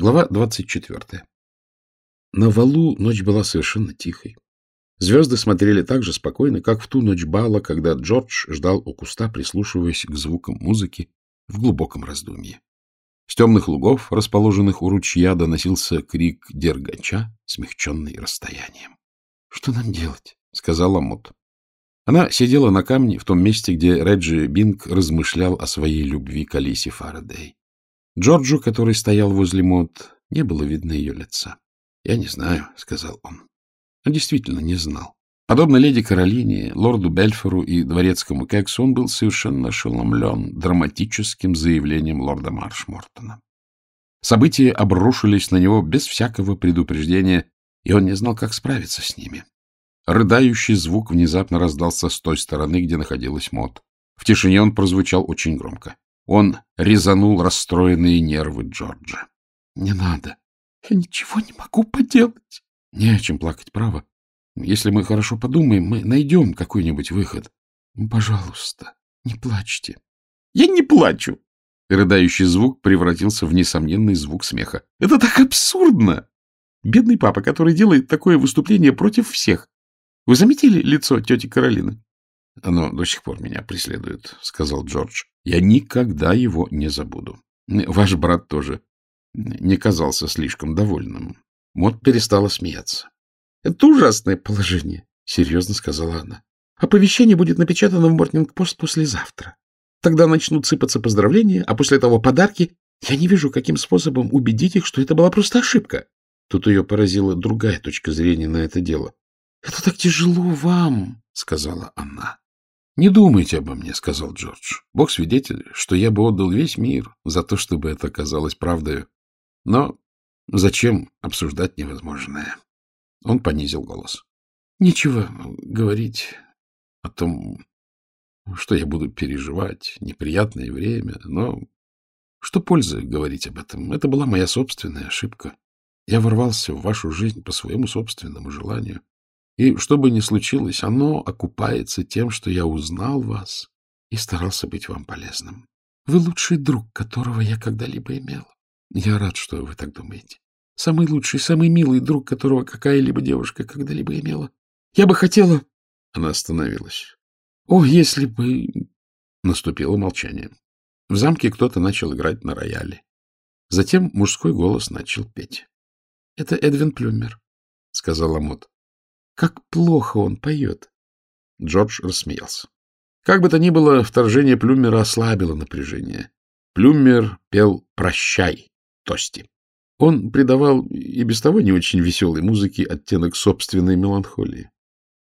Глава 24. На валу ночь была совершенно тихой. Звезды смотрели так же спокойно, как в ту ночь бала, когда Джордж ждал у куста, прислушиваясь к звукам музыки в глубоком раздумье. С темных лугов, расположенных у ручья, доносился крик дергача, смягченный расстоянием. — Что нам делать? — сказала Мот. Она сидела на камне в том месте, где Реджи Бинг размышлял о своей любви к Алисе Фарадей. Джорджу, который стоял возле Мот, не было видно ее лица. — Я не знаю, — сказал он. Он действительно не знал. Подобно леди Каролине, лорду Бельфору и дворецкому Кексу, он был совершенно ошеломлен драматическим заявлением лорда Маршмортона. События обрушились на него без всякого предупреждения, и он не знал, как справиться с ними. Рыдающий звук внезапно раздался с той стороны, где находилась Мот. В тишине он прозвучал очень громко. Он резанул расстроенные нервы Джорджа. — Не надо. Я ничего не могу поделать. Не о чем плакать, право. Если мы хорошо подумаем, мы найдем какой-нибудь выход. Пожалуйста, не плачьте. Я не плачу. Рыдающий звук превратился в несомненный звук смеха. Это так абсурдно! Бедный папа, который делает такое выступление против всех. Вы заметили лицо тети Каролины? — Оно до сих пор меня преследует, — сказал Джордж. — Я никогда его не забуду. Ваш брат тоже не казался слишком довольным. Мот перестала смеяться. — Это ужасное положение, — серьезно сказала она. — Оповещение будет напечатано в Мортнинг-Пост послезавтра. Тогда начнут сыпаться поздравления, а после того подарки. Я не вижу, каким способом убедить их, что это была просто ошибка. Тут ее поразила другая точка зрения на это дело. — Это так тяжело вам, — сказала она. — Не думайте обо мне, — сказал Джордж. — Бог свидетель, что я бы отдал весь мир за то, чтобы это оказалось правдой. Но зачем обсуждать невозможное? Он понизил голос. — Нечего говорить о том, что я буду переживать, неприятное время, но что пользы говорить об этом? Это была моя собственная ошибка. Я ворвался в вашу жизнь по своему собственному желанию. И что бы ни случилось, оно окупается тем, что я узнал вас и старался быть вам полезным. Вы лучший друг, которого я когда-либо имел. Я рад, что вы так думаете. Самый лучший, самый милый друг, которого какая-либо девушка когда-либо имела. Я бы хотела... Она остановилась. О, если бы... Наступило молчание. В замке кто-то начал играть на рояле. Затем мужской голос начал петь. — Это Эдвин Плюмер, — сказала Мот. — Как плохо он поет. Джордж рассмеялся. Как бы то ни было, вторжение Плюмера ослабило напряжение. Плюмер пел «Прощай», Тости. Он придавал и без того не очень веселой музыке оттенок собственной меланхолии.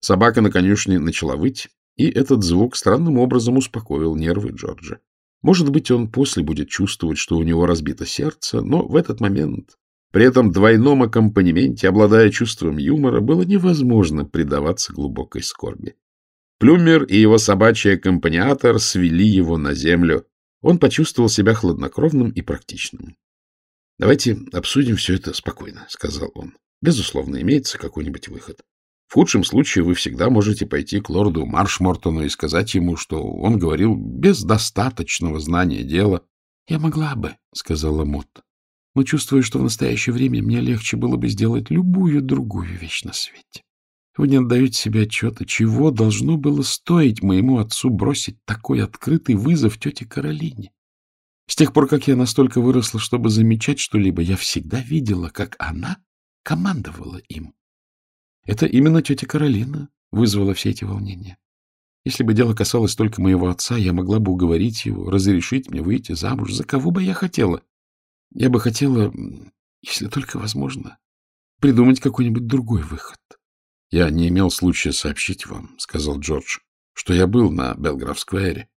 Собака на конюшне начала выть, и этот звук странным образом успокоил нервы Джорджа. Может быть, он после будет чувствовать, что у него разбито сердце, но в этот момент, при этом двойном аккомпанементе, обладая чувством юмора, было невозможно предаваться глубокой скорби. Плюмер и его собачий аккомпаниатор свели его на землю. Он почувствовал себя хладнокровным и практичным. — Давайте обсудим все это спокойно, — сказал он. — Безусловно, имеется какой-нибудь выход. В худшем случае вы всегда можете пойти к лорду Маршмортону и сказать ему, что он говорил без достаточного знания дела. — Я могла бы, — сказала Мот. — Но чувствую, что в настоящее время мне легче было бы сделать любую другую вещь на свете. Вы не отдаете себе отчета, чего должно было стоить моему отцу бросить такой открытый вызов тете Каролине. С тех пор, как я настолько выросла, чтобы замечать что-либо, я всегда видела, как она командовала им. Это именно тетя Каролина вызвала все эти волнения. Если бы дело касалось только моего отца, я могла бы уговорить его, разрешить мне выйти замуж, за кого бы я хотела. Я бы хотела, если только возможно, придумать какой-нибудь другой выход. — Я не имел случая сообщить вам, — сказал Джордж, — что я был на Белграф-сквере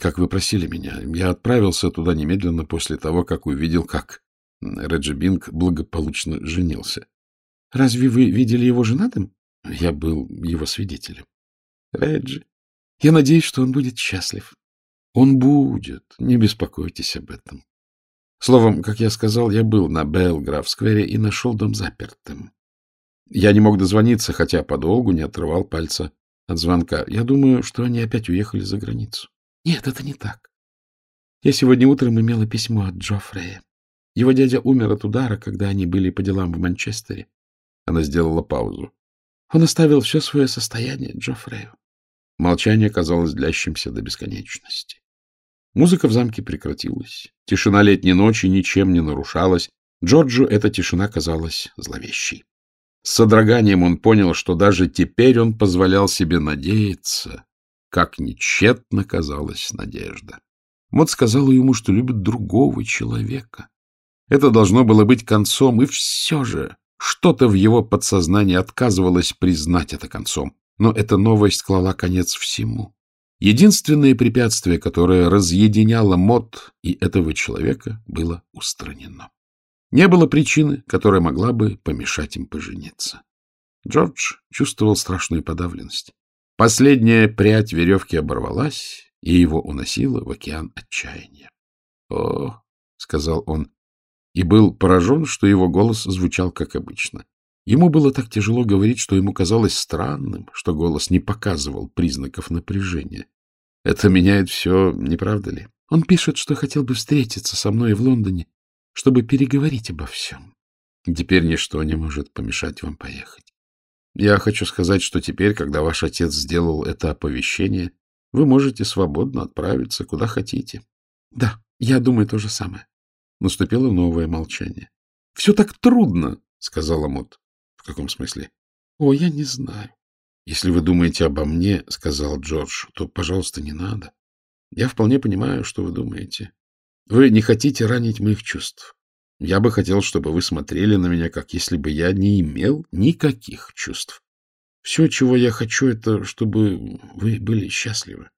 как вы просили меня. Я отправился туда немедленно после того, как увидел, как Реджи Бинг благополучно женился. — Разве вы видели его женатым? Я был его свидетелем. — Реджи, я надеюсь, что он будет счастлив. — Он будет, не беспокойтесь об этом. Словом, как я сказал, я был на Белграф-сквере и нашел дом запертым. Я не мог дозвониться, хотя подолгу не отрывал пальца от звонка. Я думаю, что они опять уехали за границу. Нет, это не так. Я сегодня утром имела письмо от Джоффрея. Его дядя умер от удара, когда они были по делам в Манчестере. Она сделала паузу. Он оставил все свое состояние Джоффрею. Молчание казалось длящимся до бесконечности. Музыка в замке прекратилась. Тишина летней ночи ничем не нарушалась. Джорджу эта тишина казалась зловещей. С содроганием он понял, что даже теперь он позволял себе надеяться, как нечетно казалась надежда. Мот сказала ему, что любит другого человека. Это должно было быть концом, и все же что-то в его подсознании отказывалось признать это концом. Но эта новость клала конец всему. Единственное препятствие, которое разъединяло Мот и этого человека, было устранено. Не было причины, которая могла бы помешать им пожениться. Джордж чувствовал страшную подавленность. Последняя прядь веревки оборвалась, и его уносило в океан отчаяния. — О, — сказал он, и был поражен, что его голос звучал как обычно. Ему было так тяжело говорить, что ему казалось странным, что голос не показывал признаков напряжения. Это меняет все, не правда ли? Он пишет, что хотел бы встретиться со мной в Лондоне, чтобы переговорить обо всем. Теперь ничто не может помешать вам поехать. Я хочу сказать, что теперь, когда ваш отец сделал это оповещение, вы можете свободно отправиться куда хотите. — Да, я думаю то же самое. Наступило новое молчание. — Все так трудно, — сказала Мот. — В каком смысле? — О, я не знаю. — Если вы думаете обо мне, — сказал Джордж, — то, пожалуйста, не надо. Я вполне понимаю, что вы думаете. Вы не хотите ранить моих чувств. Я бы хотел, чтобы вы смотрели на меня, как если бы я не имел никаких чувств. Все, чего я хочу, это чтобы вы были счастливы.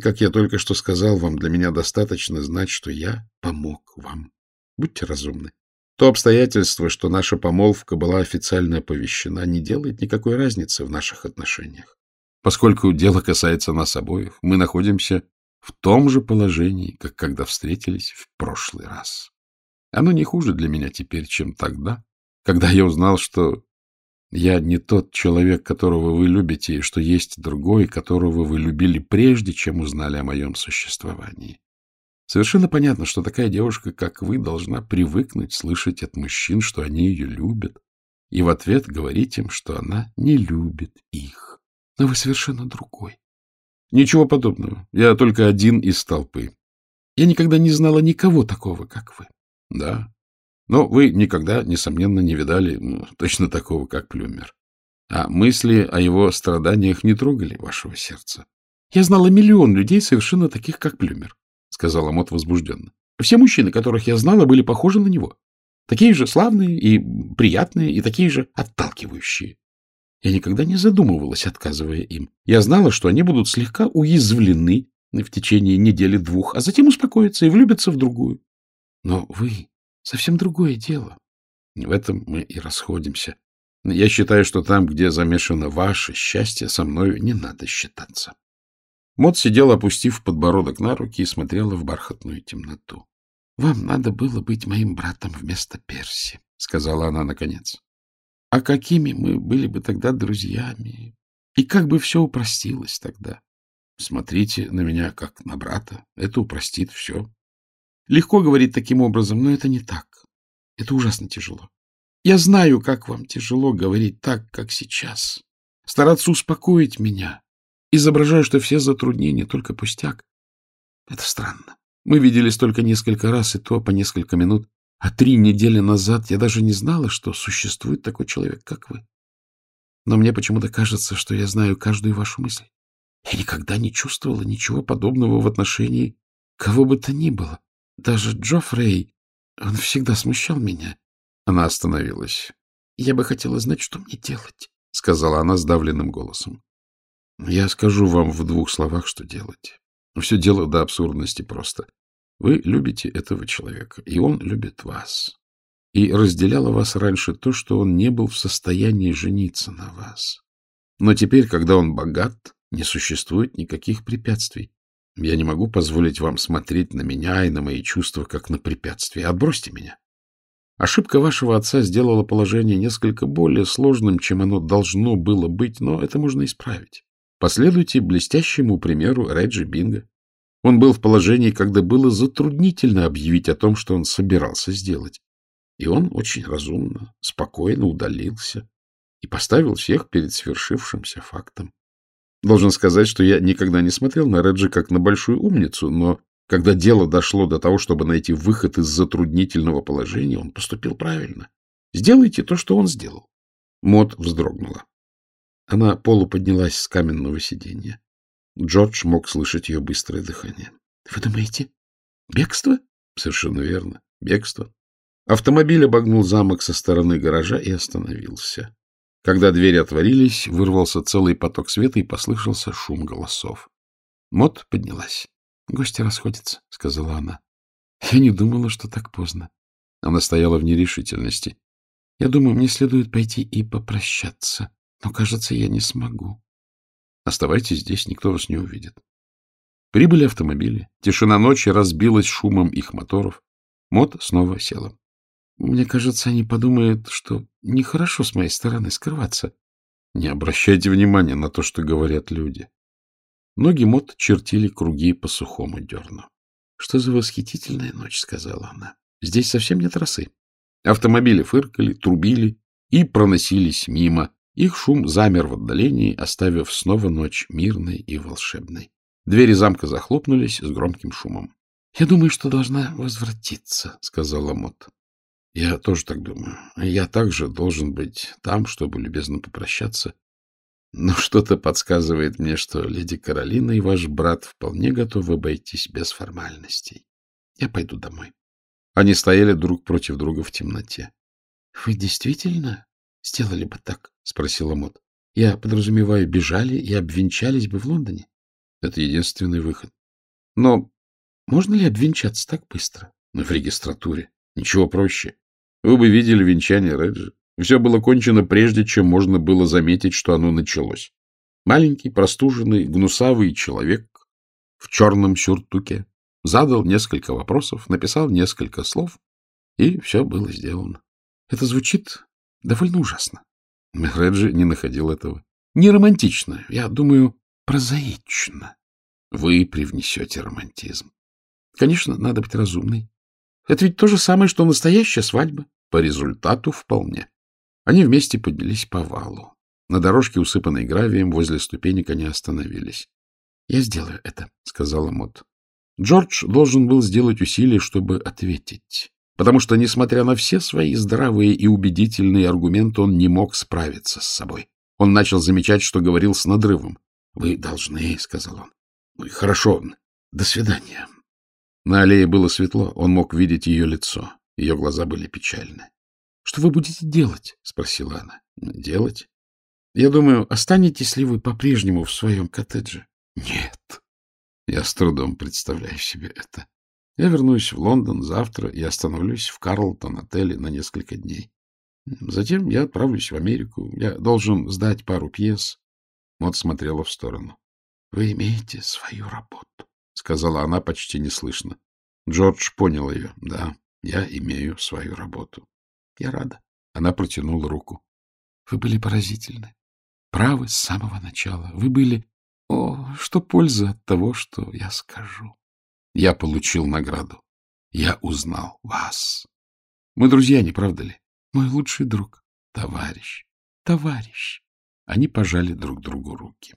Как я только что сказал вам, для меня достаточно знать, что я помог вам. Будьте разумны. То обстоятельство, что наша помолвка была официально оповещена, не делает никакой разницы в наших отношениях. Поскольку дело касается нас обоих, мы находимся в том же положении, как когда встретились в прошлый раз. Оно не хуже для меня теперь, чем тогда, когда я узнал, что я не тот человек, которого вы любите, и что есть другой, которого вы любили прежде, чем узнали о моем существовании. Совершенно понятно, что такая девушка, как вы, должна привыкнуть слышать от мужчин, что они ее любят, и в ответ говорить им, что она не любит их. Но вы совершенно другой. Ничего подобного. Я только один из толпы. Я никогда не знала никого такого, как вы. Да. Но вы никогда, несомненно, не видали ну, точно такого, как Плюмер. А мысли о его страданиях не трогали вашего сердца. Я знала миллион людей, совершенно таких, как Плюмер, — сказала Мот возбужденно. Все мужчины, которых я знала, были похожи на него. Такие же славные и приятные, и такие же отталкивающие. Я никогда не задумывалась, отказывая им. Я знала, что они будут слегка уязвлены в течение недели-двух, а затем успокоятся и влюбятся в другую. Но вы — совсем другое дело. В этом мы и расходимся. Я считаю, что там, где замешано ваше счастье, со мною не надо считаться. Мот сидела, опустив подбородок на руки, и смотрела в бархатную темноту. — Вам надо было быть моим братом вместо Перси, — сказала она наконец. — А какими мы были бы тогда друзьями? И как бы все упростилось тогда? Смотрите на меня, как на брата. Это упростит все. Легко говорить таким образом, но это не так. Это ужасно тяжело. Я знаю, как вам тяжело говорить так, как сейчас. Стараться успокоить меня, изображая, что все затруднения только пустяк. Это странно. Мы виделись только несколько раз, и то по несколько минут. А три недели назад я даже не знала, что существует такой человек, как вы. Но мне почему-то кажется, что я знаю каждую вашу мысль. Я никогда не чувствовала ничего подобного в отношении кого бы то ни было. Даже Джо Фрей, он всегда смущал меня. Она остановилась. — Я бы хотела знать, что мне делать, — сказала она сдавленным голосом. — Я скажу вам в двух словах, что делать. Все дело до абсурдности просто. Вы любите этого человека, и он любит вас. И разделяло вас раньше то, что он не был в состоянии жениться на вас. Но теперь, когда он богат, не существует никаких препятствий. Я не могу позволить вам смотреть на меня и на мои чувства, как на препятствие. Отбросьте меня. Ошибка вашего отца сделала положение несколько более сложным, чем оно должно было быть, но это можно исправить. Последуйте блестящему примеру Реджи Бинга. Он был в положении, когда было затруднительно объявить о том, что он собирался сделать. И он очень разумно, спокойно удалился и поставил всех перед свершившимся фактом. Должен сказать, что я никогда не смотрел на Реджи как на большую умницу, но когда дело дошло до того, чтобы найти выход из затруднительного положения, он поступил правильно. Сделайте то, что он сделал. Мот вздрогнула. Она полуподнялась с каменного сиденья. Джордж мог слышать ее быстрое дыхание. — Вы думаете, бегство? — Совершенно верно. Бегство. Автомобиль обогнул замок со стороны гаража и остановился. Когда двери отворились, вырвался целый поток света и послышался шум голосов. Мот поднялась. — Гости расходятся, — сказала она. — Я не думала, что так поздно. Она стояла в нерешительности. — Я думаю, мне следует пойти и попрощаться, но, кажется, я не смогу. — Оставайтесь здесь, никто вас не увидит. Прибыли автомобили. Тишина ночи разбилась шумом их моторов. Мот снова села. Мне кажется, они подумают, что нехорошо с моей стороны скрываться. Не обращайте внимания на то, что говорят люди. Ноги Мот чертили круги по сухому дерну. — Что за восхитительная ночь, — сказала она. — Здесь совсем нет росы. Автомобили фыркали, трубили и проносились мимо. Их шум замер в отдалении, оставив снова ночь мирной и волшебной. Двери замка захлопнулись с громким шумом. — Я думаю, что должна возвратиться, — сказала Мот. Я тоже так думаю. Я также должен быть там, чтобы любезно попрощаться. Но что-то подсказывает мне, что леди Каролина и ваш брат вполне готовы обойтись без формальностей. Я пойду домой. Они стояли друг против друга в темноте. — Вы действительно сделали бы так? — спросила Мот. — Я подразумеваю, бежали и обвенчались бы в Лондоне. Это единственный выход. Но можно ли обвенчаться так быстро? В регистратуре. Ничего проще. Вы бы видели венчание Реджи. Все было кончено прежде, чем можно было заметить, что оно началось. Маленький, простуженный, гнусавый человек в черном сюртуке задал несколько вопросов, написал несколько слов, и все было сделано. Это звучит довольно ужасно. Реджи не находил этого. Не романтично, я думаю, прозаично. Вы привнесете романтизм. Конечно, надо быть разумной. Это ведь то же самое, что настоящая свадьба. По результату вполне. Они вместе поднялись по валу. На дорожке, усыпанной гравием, возле ступенек они остановились. — Я сделаю это, — сказала Мот. Джордж должен был сделать усилие, чтобы ответить, потому что, несмотря на все свои здравые и убедительные аргументы, он не мог справиться с собой. Он начал замечать, что говорил с надрывом. — Вы должны, — сказал он. — Хорошо, до свидания. На аллее было светло, он мог видеть ее лицо. Ее глаза были печальны. — Что вы будете делать? — спросила она. — Делать? Я думаю, останетесь ли вы по-прежнему в своем коттедже? — Нет. Я с трудом представляю себе это. Я вернусь в Лондон завтра и остановлюсь в Карлтон-отеле на несколько дней. Затем я отправлюсь в Америку. Я должен сдать пару пьес. Мот смотрела в сторону. — Вы имеете свою работу. — сказала она почти неслышно. Джордж понял ее. — Да, я имею свою работу. Я рада. Она протянула руку. — Вы были поразительны. Правы с самого начала. Вы были... О, что польза от того, что я скажу. Я получил награду. Я узнал вас. Мы друзья, не правда ли? Мой лучший друг. Товарищ. Товарищ. Они пожали друг другу руки.